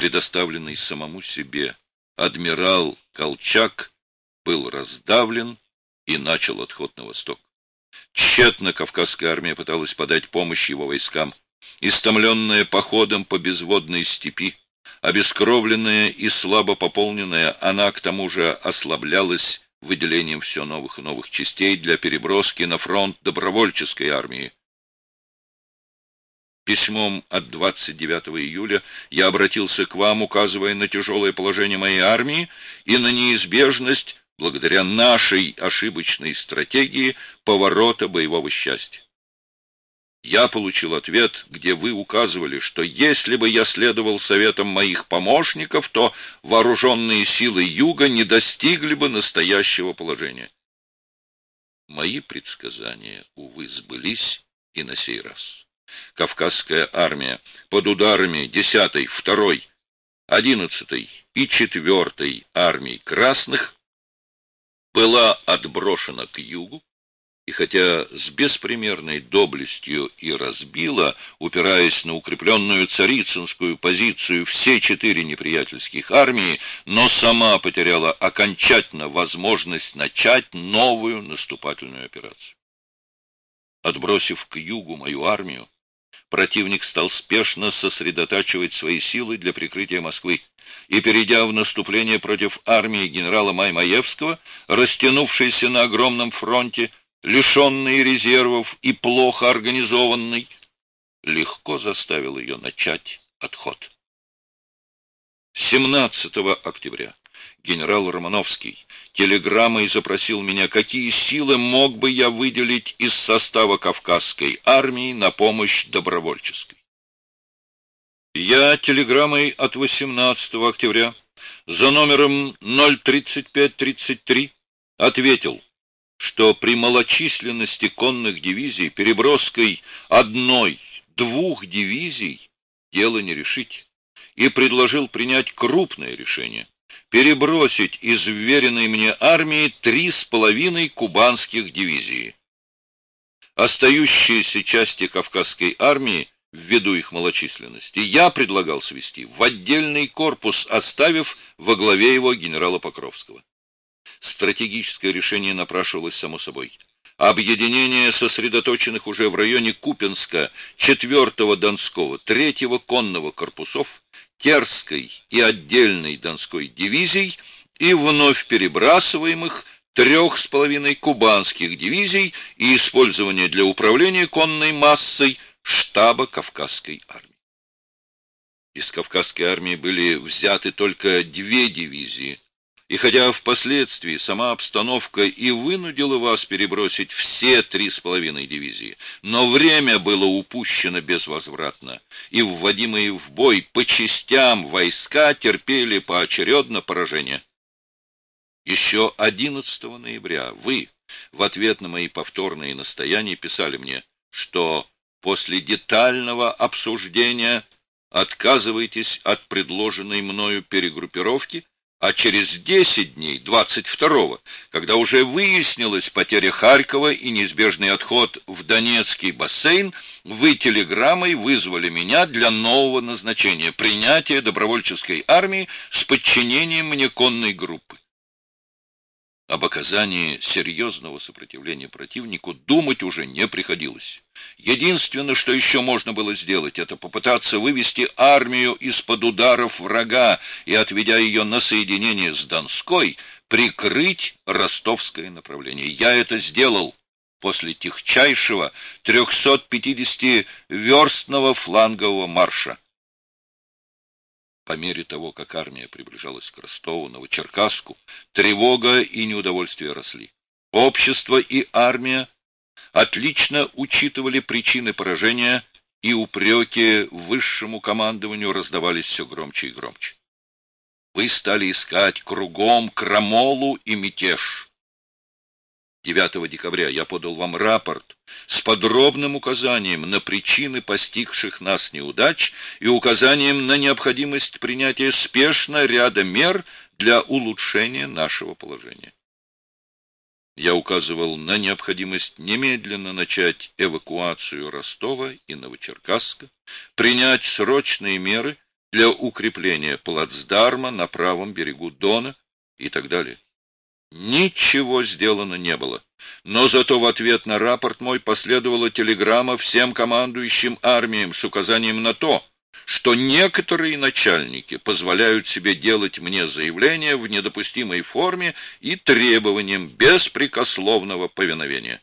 предоставленный самому себе, адмирал Колчак был раздавлен и начал отход на восток. Тщетно Кавказская армия пыталась подать помощь его войскам. Истомленная походом по безводной степи, обескровленная и слабо пополненная, она к тому же ослаблялась выделением все новых и новых частей для переброски на фронт добровольческой армии. Письмом от 29 июля я обратился к вам, указывая на тяжелое положение моей армии и на неизбежность благодаря нашей ошибочной стратегии поворота боевого счастья. Я получил ответ, где вы указывали, что если бы я следовал советам моих помощников, то вооруженные силы Юга не достигли бы настоящего положения. Мои предсказания, увы, сбылись и на сей раз. Кавказская армия под ударами 10-й, 2-й, 11-й и 4-й армий красных была отброшена к югу, и хотя с беспримерной доблестью и разбила, упираясь на укрепленную царицынскую позицию все четыре неприятельских армии, но сама потеряла окончательно возможность начать новую наступательную операцию. Отбросив к югу мою армию, противник стал спешно сосредотачивать свои силы для прикрытия Москвы и, перейдя в наступление против армии генерала Маймаевского, растянувшейся на огромном фронте, лишенный резервов и плохо организованный, легко заставил ее начать отход. 17 октября генерал Романовский телеграммой запросил меня, какие силы мог бы я выделить из состава Кавказской армии на помощь добровольческой. Я телеграммой от 18 октября за номером 03533 ответил, что при малочисленности конных дивизий переброской одной-двух дивизий дело не решить, и предложил принять крупное решение перебросить из вверенной мне армии три с половиной кубанских дивизии. Остающиеся части Кавказской армии, ввиду их малочисленности, я предлагал свести в отдельный корпус, оставив во главе его генерала Покровского. Стратегическое решение напрашивалось само собой. Объединение сосредоточенных уже в районе Купенска 4-го Донского, 3-го конного корпусов Терской и отдельной Донской дивизий и вновь перебрасываемых трех с половиной кубанских дивизий и использование для управления конной массой штаба Кавказской армии. Из Кавказской армии были взяты только две дивизии, и хотя впоследствии сама обстановка и вынудила вас перебросить все три с половиной дивизии, но время было упущено безвозвратно, и вводимые в бой по частям войска терпели поочередно поражение. Еще 11 ноября вы, в ответ на мои повторные настояния, писали мне, что после детального обсуждения отказываетесь от предложенной мною перегруппировки а через 10 дней, 22-го, когда уже выяснилась потеря Харькова и неизбежный отход в Донецкий бассейн, вы телеграммой вызвали меня для нового назначения – принятия добровольческой армии с подчинением мне конной группы. Об оказании серьезного сопротивления противнику думать уже не приходилось. Единственное, что еще можно было сделать, это попытаться вывести армию из-под ударов врага и, отведя ее на соединение с Донской, прикрыть ростовское направление. Я это сделал после техчайшего 350-верстного флангового марша. По мере того, как армия приближалась к Ростову, Новочеркасску, тревога и неудовольствие росли. Общество и армия отлично учитывали причины поражения, и упреки высшему командованию раздавались все громче и громче. Вы стали искать кругом крамолу и мятеж. 9 декабря я подал вам рапорт с подробным указанием на причины постигших нас неудач и указанием на необходимость принятия спешно ряда мер для улучшения нашего положения. Я указывал на необходимость немедленно начать эвакуацию Ростова и Новочеркасска, принять срочные меры для укрепления плацдарма на правом берегу Дона и так далее. Ничего сделано не было. Но зато в ответ на рапорт мой последовала телеграмма всем командующим армиям с указанием на то, что некоторые начальники позволяют себе делать мне заявления в недопустимой форме и требованиям беспрекословного повиновения.